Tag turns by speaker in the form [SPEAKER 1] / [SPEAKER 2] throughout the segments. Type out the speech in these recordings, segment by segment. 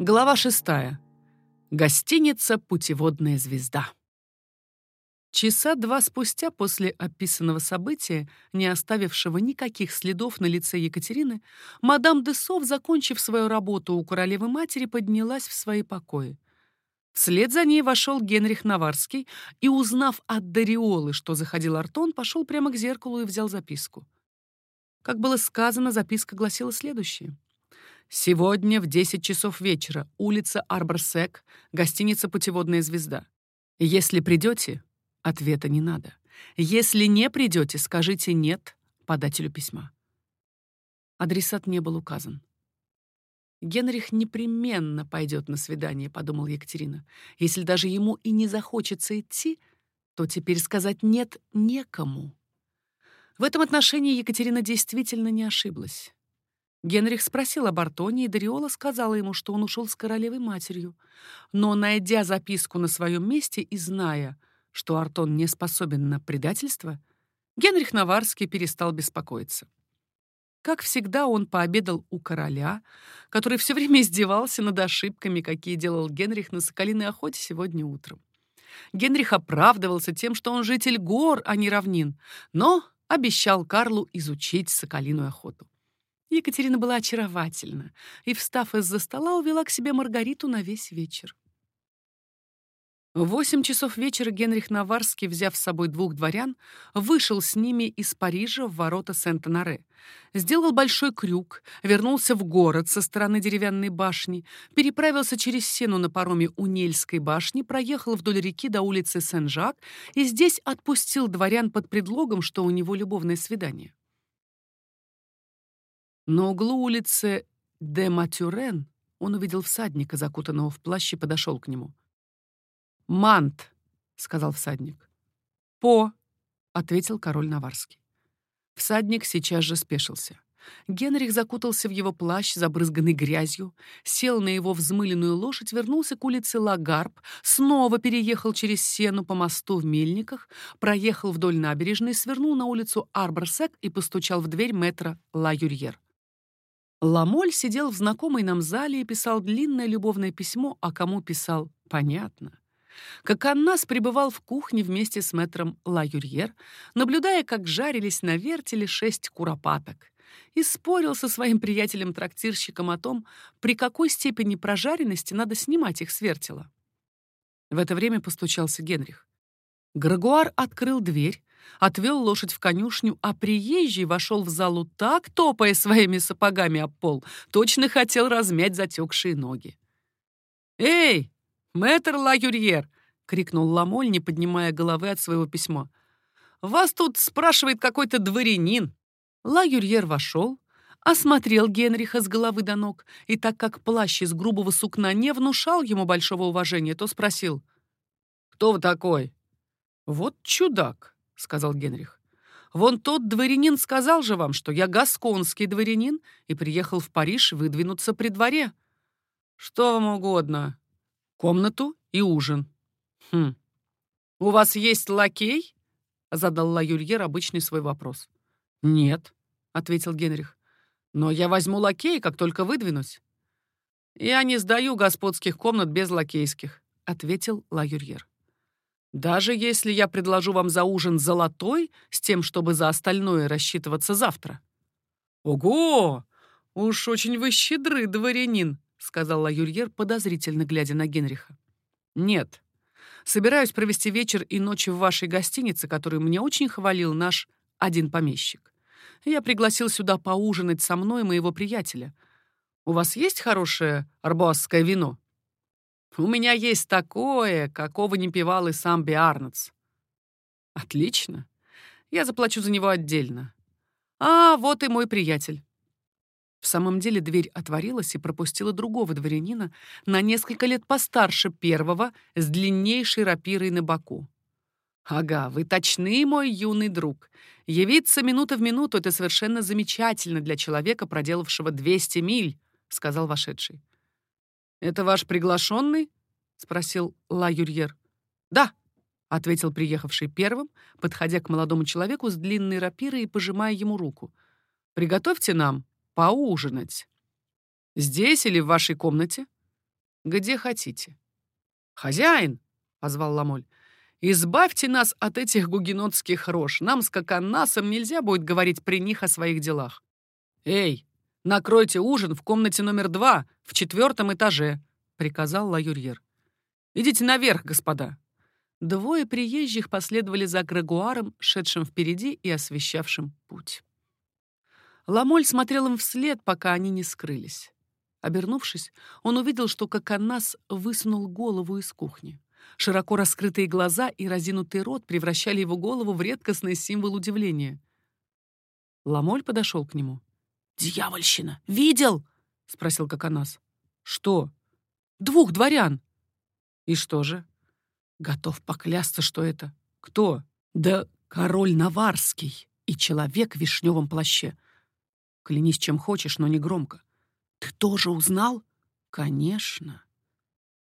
[SPEAKER 1] Глава шестая. Гостиница «Путеводная звезда». Часа два спустя после описанного события, не оставившего никаких следов на лице Екатерины, мадам де Сов, закончив свою работу у королевы-матери, поднялась в свои покои. Вслед за ней вошел Генрих Наварский и, узнав от Дариолы, что заходил Артон, пошел прямо к зеркалу и взял записку. Как было сказано, записка гласила следующее. «Сегодня в 10 часов вечера, улица Арборсек, гостиница «Путеводная звезда». Если придете, ответа не надо. Если не придете, скажите «нет» подателю письма». Адресат не был указан. Генрих непременно пойдет на свидание, подумал Екатерина. Если даже ему и не захочется идти, то теперь сказать нет некому. В этом отношении Екатерина действительно не ошиблась. Генрих спросил об Артоне, и Дариола сказала ему, что он ушел с королевой матерью. Но, найдя записку на своем месте и зная, что Артон не способен на предательство, Генрих Наварский перестал беспокоиться. Как всегда, он пообедал у короля, который все время издевался над ошибками, какие делал Генрих на соколиной охоте сегодня утром. Генрих оправдывался тем, что он житель гор, а не равнин, но обещал Карлу изучить соколиную охоту. Екатерина была очаровательна и, встав из-за стола, увела к себе Маргариту на весь вечер. В восемь часов вечера Генрих Наварский, взяв с собой двух дворян, вышел с ними из Парижа в ворота Сент-Анаре. Сделал большой крюк, вернулся в город со стороны деревянной башни, переправился через Сену на пароме у Нельской башни, проехал вдоль реки до улицы Сен-Жак и здесь отпустил дворян под предлогом, что у него любовное свидание. На углу улицы де Матюрен он увидел всадника, закутанного в плащ, и подошел к нему. «Мант», — сказал всадник. «По», — ответил король Наварский. Всадник сейчас же спешился. Генрих закутался в его плащ, забрызганный грязью, сел на его взмыленную лошадь, вернулся к улице Лагарб, снова переехал через Сену по мосту в Мельниках, проехал вдоль набережной, свернул на улицу Арборсек и постучал в дверь метра Ла Юрьер. Ламоль сидел в знакомой нам зале и писал длинное любовное письмо, а кому писал, понятно как Аннас пребывал в кухне вместе с мэтром Ла Юрьер, наблюдая, как жарились на вертеле шесть куропаток, и спорил со своим приятелем-трактирщиком о том, при какой степени прожаренности надо снимать их с вертела. В это время постучался Генрих. Грагуар открыл дверь, отвел лошадь в конюшню, а приезжий вошел в залу так, топая своими сапогами об пол, точно хотел размять затекшие ноги. «Эй, «Мэтр Ла Юрьер!» — крикнул Ламоль, не поднимая головы от своего письма. «Вас тут спрашивает какой-то дворянин!» Ла Юрьер вошел, осмотрел Генриха с головы до ног, и так как плащ из грубого сукна не внушал ему большого уважения, то спросил. «Кто вы такой?» «Вот чудак», — сказал Генрих. «Вон тот дворянин сказал же вам, что я гасконский дворянин и приехал в Париж выдвинуться при дворе». «Что вам угодно?» комнату и ужин. Хм. У вас есть лакей? задал Ла Юльер обычный свой вопрос. Нет, ответил Генрих. Но я возьму лакея, как только выдвинусь. Я не сдаю господских комнат без лакейских, ответил Ла Юрьер. Даже если я предложу вам за ужин золотой, с тем, чтобы за остальное рассчитываться завтра. Ого! Уж очень вы щедры, дворянин, — сказал Ла Юрьер, подозрительно глядя на Генриха. «Нет. Собираюсь провести вечер и ночь в вашей гостинице, которую мне очень хвалил наш один помещик. Я пригласил сюда поужинать со мной моего приятеля. У вас есть хорошее арбуазское вино?» «У меня есть такое, какого не пивал и сам Биарнац». «Отлично. Я заплачу за него отдельно. А вот и мой приятель. В самом деле дверь отворилась и пропустила другого дворянина, на несколько лет постарше первого, с длиннейшей рапирой на боку. «Ага, вы точны, мой юный друг. Явиться минута в минуту — это совершенно замечательно для человека, проделавшего 200 миль», — сказал вошедший. «Это ваш приглашенный?» — спросил Ла Юрьер. «Да», — ответил приехавший первым, подходя к молодому человеку с длинной рапирой и пожимая ему руку. «Приготовьте нам поужинать. Здесь или в вашей комнате? Где хотите. Хозяин, позвал Ламоль, избавьте нас от этих гугенотских рож. Нам с Коканасом нельзя будет говорить при них о своих делах. Эй, накройте ужин в комнате номер два в четвертом этаже, приказал Лаюрьер. Идите наверх, господа. Двое приезжих последовали за Грегуаром, шедшим впереди и освещавшим путь. Ламоль смотрел им вслед, пока они не скрылись. Обернувшись, он увидел, что Коканас высунул голову из кухни. Широко раскрытые глаза и разинутый рот превращали его голову в редкостный символ удивления. Ламоль подошел к нему. «Дьявольщина! Видел?» — спросил Коканас. «Что?» «Двух дворян». «И что же?» Готов поклясться, что это. Кто? Да король Наварский и человек в вишневом плаще. Клянись чем хочешь, но не громко. Ты тоже узнал? Конечно.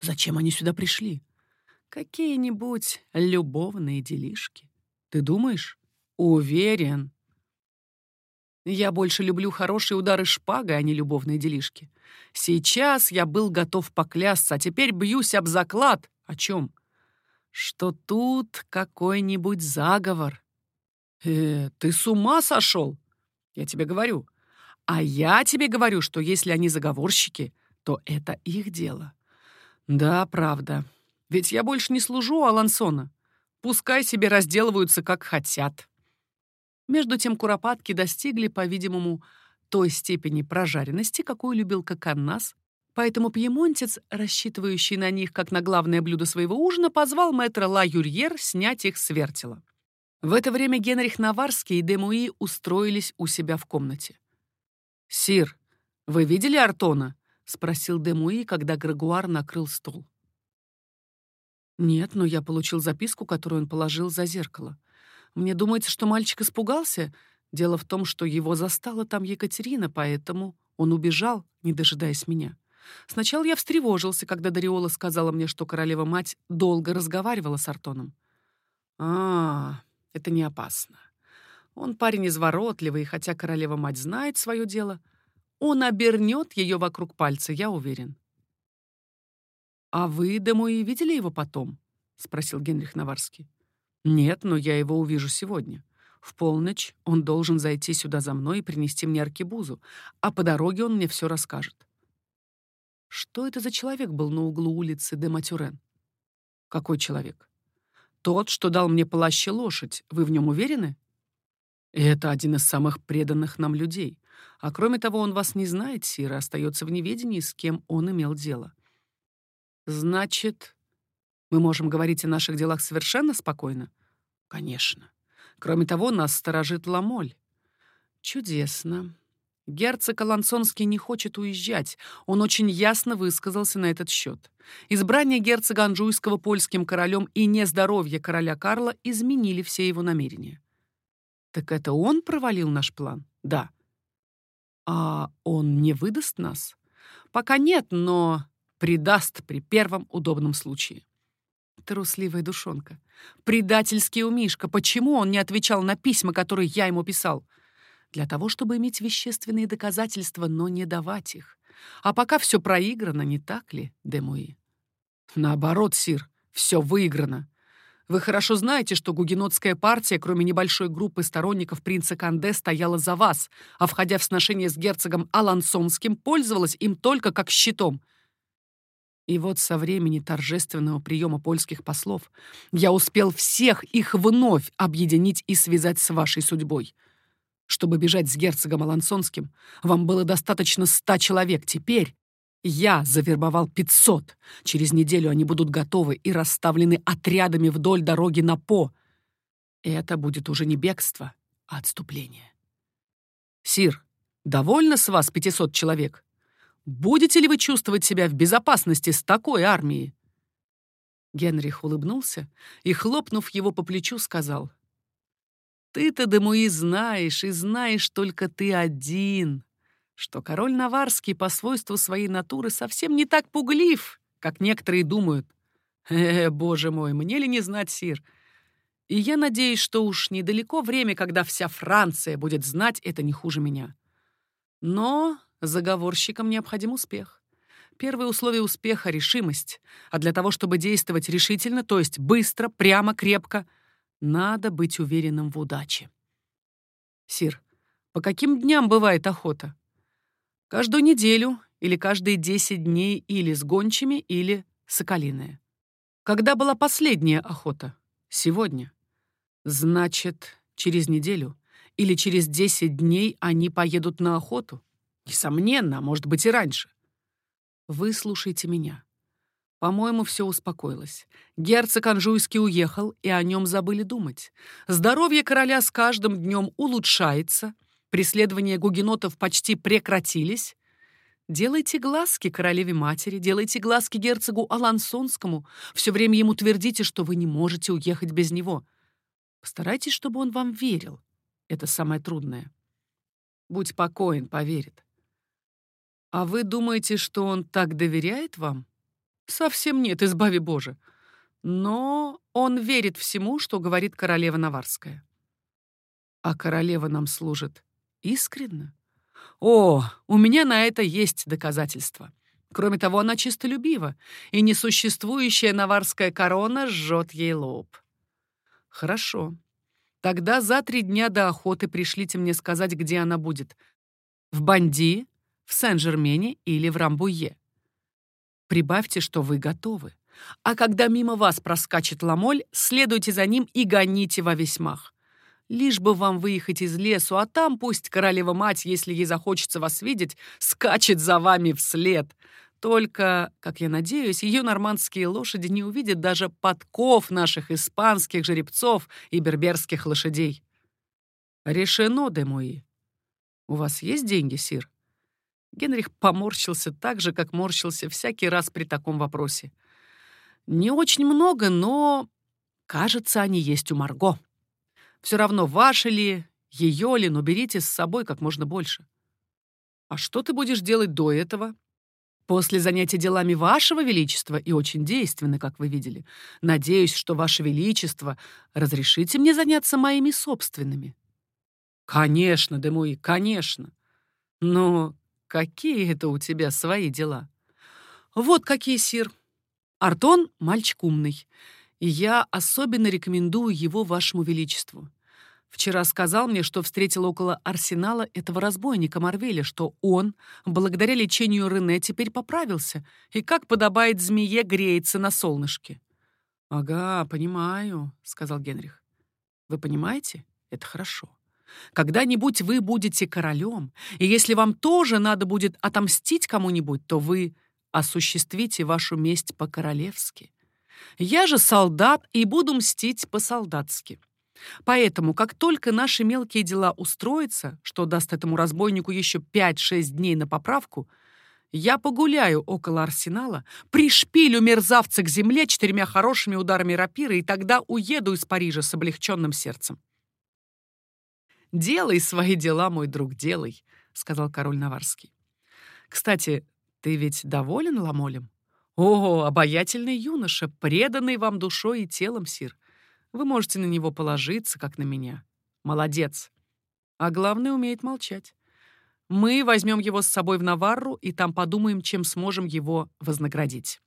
[SPEAKER 1] Зачем они сюда пришли? Какие-нибудь любовные делишки. Ты думаешь? Уверен. Я больше люблю хорошие удары шпагой, а не любовные делишки. Сейчас я был готов поклясться, а теперь бьюсь об заклад. О чем? что тут какой-нибудь заговор. Э, ты с ума сошел? Я тебе говорю. А я тебе говорю, что если они заговорщики, то это их дело. Да, правда. Ведь я больше не служу у Алансона. Пускай себе разделываются, как хотят. Между тем куропатки достигли, по-видимому, той степени прожаренности, какую любил Коканнас, Поэтому пьемонтец, рассчитывающий на них как на главное блюдо своего ужина, позвал мэтра Ла Юрьер снять их с вертела. В это время Генрих Наварский и Демуи устроились у себя в комнате. «Сир, вы видели Артона?» — спросил Демуи, когда Грегуар накрыл стол. «Нет, но я получил записку, которую он положил за зеркало. Мне думается, что мальчик испугался. Дело в том, что его застала там Екатерина, поэтому он убежал, не дожидаясь меня. Сначала я встревожился, когда Дариола сказала мне, что королева-мать долго разговаривала с Артоном. А, это не опасно. Он парень изворотливый, и хотя королева-мать знает свое дело, он обернет ее вокруг пальца, я уверен. «А вы, Демуи, видели его потом?» — спросил Генрих Наварский. «Нет, но я его увижу сегодня. В полночь он должен зайти сюда за мной и принести мне аркебузу, а по дороге он мне все расскажет. Что это за человек был на углу улицы де Матюрен? Какой человек? Тот, что дал мне плащ и лошадь. Вы в нем уверены? Это один из самых преданных нам людей. А кроме того, он вас не знает, Сир, и остается в неведении, с кем он имел дело. Значит, мы можем говорить о наших делах совершенно спокойно? Конечно. Кроме того, нас сторожит Ламоль. Чудесно. Герцог Алансонский не хочет уезжать. Он очень ясно высказался на этот счет. Избрание герцога Анжуйского польским королем и нездоровье короля Карла изменили все его намерения. Так это он провалил наш план? Да. А он не выдаст нас? Пока нет, но предаст при первом удобном случае. Трусливая душонка. Предательский умишка. Почему он не отвечал на письма, которые я ему писал? для того, чтобы иметь вещественные доказательства, но не давать их. А пока все проиграно, не так ли, Демуи? Наоборот, Сир, все выиграно. Вы хорошо знаете, что гугенотская партия, кроме небольшой группы сторонников принца Канде, стояла за вас, а, входя в сношение с герцогом Алансонским, пользовалась им только как щитом. И вот со времени торжественного приема польских послов я успел всех их вновь объединить и связать с вашей судьбой. Чтобы бежать с герцогом Алансонским, вам было достаточно ста человек. Теперь я завербовал пятьсот. Через неделю они будут готовы и расставлены отрядами вдоль дороги на По. Это будет уже не бегство, а отступление. Сир, довольно с вас пятисот человек? Будете ли вы чувствовать себя в безопасности с такой армией? Генрих улыбнулся и, хлопнув его по плечу, сказал — ты-то, Демуи, знаешь, и знаешь только ты один, что король Наварский по свойству своей натуры совсем не так пуглив, как некоторые думают. Э, боже мой, мне ли не знать, сир? И я надеюсь, что уж недалеко время, когда вся Франция будет знать это не хуже меня. Но заговорщикам необходим успех. Первое условие успеха — решимость. А для того, чтобы действовать решительно, то есть быстро, прямо, крепко, надо быть уверенным в удаче. Сир, по каким дням бывает охота? Каждую неделю или каждые 10 дней или с гончими, или соколиная. Когда была последняя охота? Сегодня. Значит, через неделю или через 10 дней они поедут на охоту? Несомненно, а может быть и раньше. Выслушайте меня. По-моему, все успокоилось. Герцог Анжуйский уехал, и о нем забыли думать. Здоровье короля с каждым днем улучшается, преследования гугенотов почти прекратились. Делайте глазки королеве-матери, делайте глазки герцогу Алансонскому. Все время ему твердите, что вы не можете уехать без него. Постарайтесь, чтобы он вам верил. Это самое трудное. Будь покоен, поверит. А вы думаете, что он так доверяет вам? Совсем нет, избави Боже. Но он верит всему, что говорит королева Наварская. А королева нам служит искренно. О, у меня на это есть доказательства. Кроме того, она чистолюбива, и несуществующая наварская корона жжет ей лоб. Хорошо. Тогда за три дня до охоты пришлите мне сказать, где она будет. В Банди, в Сен-Жермене или в Рамбуе. Прибавьте, что вы готовы. А когда мимо вас проскачет ламоль, следуйте за ним и гоните во весь мах. Лишь бы вам выехать из лесу, а там пусть королева-мать, если ей захочется вас видеть, скачет за вами вслед. Только, как я надеюсь, ее нормандские лошади не увидят даже подков наших испанских жеребцов и берберских лошадей. Решено, де мои. У вас есть деньги, сир? Генрих поморщился так же, как морщился всякий раз при таком вопросе. Не очень много, но, кажется, они есть у Марго. Все равно, ваши ли, ее ли, но берите с собой как можно больше. А что ты будешь делать до этого? После занятия делами вашего величества и очень действенны, как вы видели. Надеюсь, что ваше величество разрешите мне заняться моими собственными. Конечно, Демуи, конечно. Но Какие это у тебя свои дела? Вот какие, сир. Артон — мальчик умный, и я особенно рекомендую его вашему величеству. Вчера сказал мне, что встретил около арсенала этого разбойника Марвеля, что он, благодаря лечению Рене, теперь поправился, и, как подобает змее, греется на солнышке. «Ага, понимаю», — сказал Генрих. «Вы понимаете? Это хорошо. Когда-нибудь вы будете королем, и если вам тоже надо будет отомстить кому-нибудь, то вы осуществите вашу месть по-королевски. Я же солдат и буду мстить по-солдатски. Поэтому, как только наши мелкие дела устроятся, что даст этому разбойнику еще 5-6 дней на поправку, я погуляю около арсенала, пришпилю мерзавца к земле четырьмя хорошими ударами рапиры и тогда уеду из Парижа с облегченным сердцем. «Делай свои дела, мой друг, делай», — сказал король Наварский. «Кстати, ты ведь доволен Ламолем? О, обаятельный юноша, преданный вам душой и телом, сир. Вы можете на него положиться, как на меня. Молодец. А главное, умеет молчать. Мы возьмем его с собой в Наварру и там подумаем, чем сможем его вознаградить».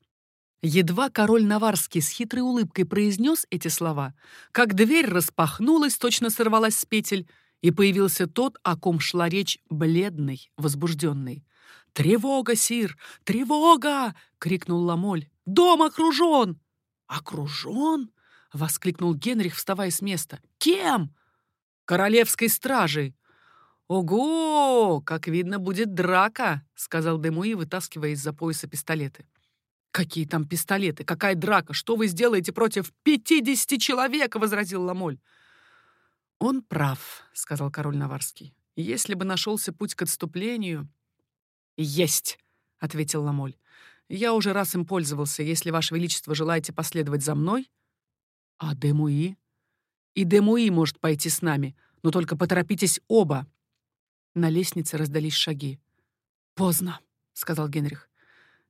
[SPEAKER 1] Едва король Наварский с хитрой улыбкой произнес эти слова, как дверь распахнулась, точно сорвалась с петель, и появился тот, о ком шла речь, бледный, возбужденный. «Тревога, сир! Тревога!» — крикнул Ламоль. «Дом окружен!» «Окружен?» — воскликнул Генрих, вставая с места. «Кем?» «Королевской стражей!» «Ого! Как видно, будет драка!» — сказал Демуи, вытаскивая из-за пояса пистолеты. «Какие там пистолеты? Какая драка? Что вы сделаете против пятидесяти человек?» — возразил Ламоль. «Он прав», — сказал король Наварский. «Если бы нашелся путь к отступлению...» «Есть», — ответил Ламоль. «Я уже раз им пользовался. Если, Ваше Величество, желаете последовать за мной...» «А Демуи?» «И Демуи может пойти с нами, но только поторопитесь оба». На лестнице раздались шаги. «Поздно», — сказал Генрих.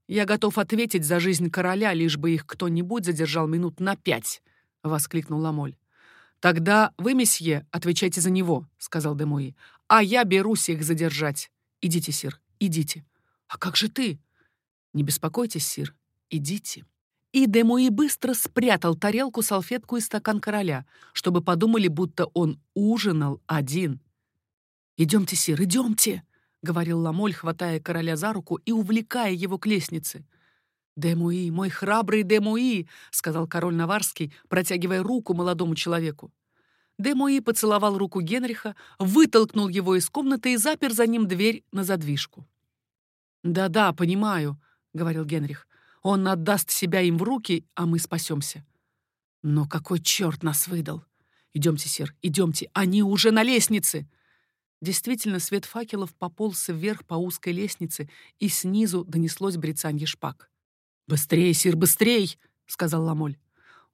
[SPEAKER 1] «Я готов ответить за жизнь короля, лишь бы их кто-нибудь задержал минут на пять», — воскликнул Ламоль. «Тогда вы, месье, отвечайте за него», — сказал Демуи. «А я берусь их задержать. Идите, сир, идите». «А как же ты?» «Не беспокойтесь, сир, идите». И Демуи быстро спрятал тарелку, салфетку и стакан короля, чтобы подумали, будто он ужинал один. «Идемте, сир, идемте!» — говорил Ламоль, хватая короля за руку и увлекая его к лестнице. «Демуи, мой храбрый Демуи!» — сказал король Наварский, протягивая руку молодому человеку. Демуи поцеловал руку Генриха, вытолкнул его из комнаты и запер за ним дверь на задвижку. «Да-да, понимаю», — говорил Генрих. «Он отдаст себя им в руки, а мы спасемся». «Но какой черт нас выдал! Идемте, сир, идемте, они уже на лестнице!» Действительно, свет факелов пополз вверх по узкой лестнице, и снизу донеслось брецанье шпаг. «Быстрее, сир, быстрей!» — сказал Ламоль.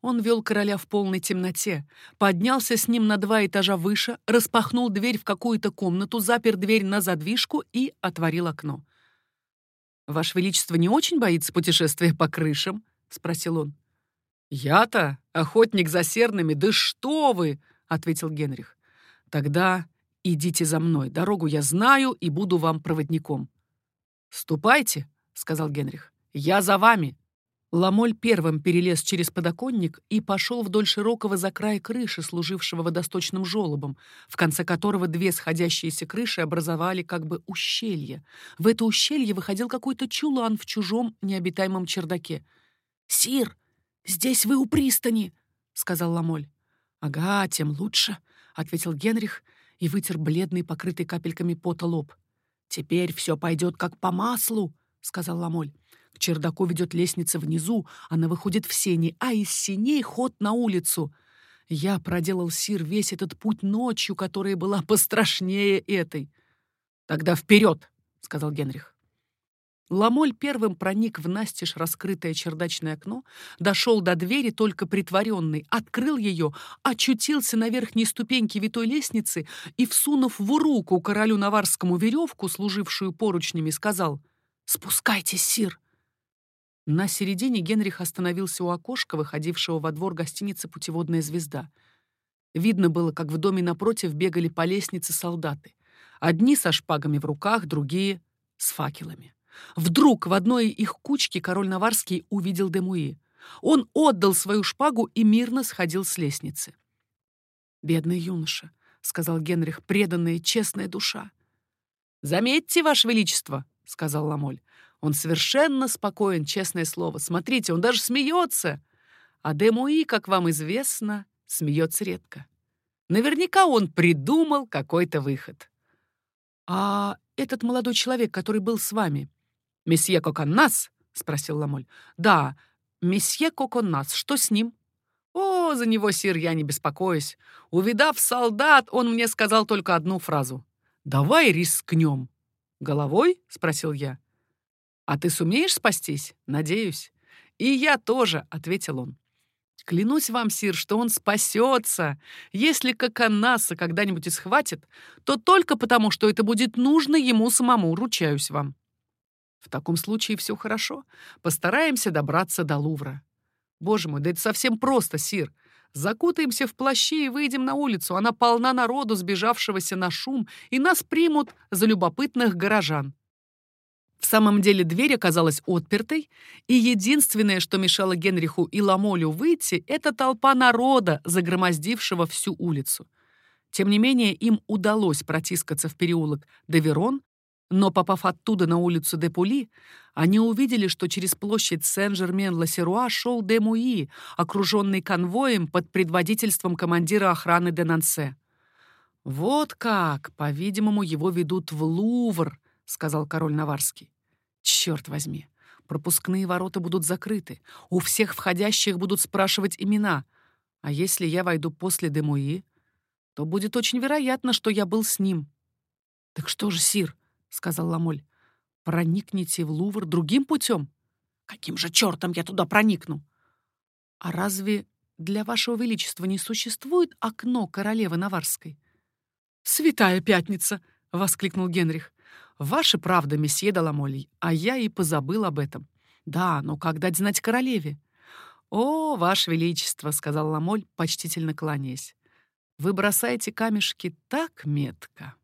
[SPEAKER 1] Он вел короля в полной темноте, поднялся с ним на два этажа выше, распахнул дверь в какую-то комнату, запер дверь на задвижку и отворил окно. «Ваше Величество не очень боится путешествия по крышам?» — спросил он. «Я-то охотник за серными, да что вы!» — ответил Генрих. «Тогда идите за мной, дорогу я знаю и буду вам проводником». «Ступайте», — сказал Генрих, — «я за вами». Ламоль первым перелез через подоконник и пошел вдоль широкого закрая крыши, служившего водосточным желобом, в конце которого две сходящиеся крыши образовали как бы ущелье. В это ущелье выходил какой-то чулан в чужом необитаемом чердаке. «Сир, здесь вы у пристани!» — сказал Ламоль. «Ага, тем лучше», — ответил Генрих и вытер бледный, покрытый капельками пота лоб. «Теперь все пойдет как по маслу», — сказал Ламоль. К чердаку ведет лестница внизу, она выходит в сени, а из сеней ход на улицу. Я проделал, Сир, весь этот путь ночью, которая была пострашнее этой. «Тогда вперед!» — сказал Генрих. Ламоль первым проник в настежь раскрытое чердачное окно, дошел до двери, только притворенный, открыл ее, очутился на верхней ступеньке витой лестницы и, всунув в руку королю Наварскому веревку, служившую поручнями, сказал «Спускайтесь, сир!» На середине Генрих остановился у окошка, выходившего во двор гостиницы «Путеводная звезда». Видно было, как в доме напротив бегали по лестнице солдаты. Одни со шпагами в руках, другие — с факелами. Вдруг в одной их кучке король Наварский увидел Демуи. Он отдал свою шпагу и мирно сходил с лестницы. «Бедный юноша», — сказал Генрих, — «преданная честная душа». «Заметьте, Ваше Величество», — сказал Ламоль, он совершенно спокоен, честное слово. Смотрите, он даже смеется. А Демуи, как вам известно, смеется редко. Наверняка он придумал какой-то выход. «А этот молодой человек, который был с вами?» «Месье Коконнас?» — спросил Ламоль. «Да, месье Коконнас. Что с ним?» «О, за него, сир, я не беспокоюсь. Увидав солдат, он мне сказал только одну фразу. «Давай рискнем». «Головой?» — спросил я. «А ты сумеешь спастись? Надеюсь». «И я тоже», — ответил он. «Клянусь вам, Сир, что он спасется. Если Коконаса когда-нибудь и схватит, то только потому, что это будет нужно ему самому, ручаюсь вам». В таком случае все хорошо. Постараемся добраться до Лувра. Боже мой, да это совсем просто, Сир. Закутаемся в плащи и выйдем на улицу. Она полна народу, сбежавшегося на шум, и нас примут за любопытных горожан. В самом деле дверь оказалась отпертой, и единственное, что мешало Генриху и Ламолю выйти, это толпа народа, загромоздившего всю улицу. Тем не менее, им удалось протискаться в переулок Деверон, но, попав оттуда на улицу Депули, они увидели, что через площадь Сен-Жермен-Ла-Серуа шел Демуи, окруженный конвоем под предводительством командира охраны Денансе. «Вот как! По-видимому, его ведут в Лувр», — сказал король Наварский. Черт возьми, пропускные ворота будут закрыты, у всех входящих будут спрашивать имена. А если я войду после Демуи, то будет очень вероятно, что я был с ним. «Так что же, Сир?» — сказал Ламоль. «Проникните в Лувр другим путем?» «Каким же чертом я туда проникну?» «А разве для вашего величества не существует окно королевы Наварской?» «Святая пятница!» — воскликнул Генрих. Ваша правда, месье Даламолий, а я и позабыл об этом. Да, но как дать знать королеве? О, ваше величество, сказал Ламоль, почтительно кланяясь. Вы бросаете камешки так метко.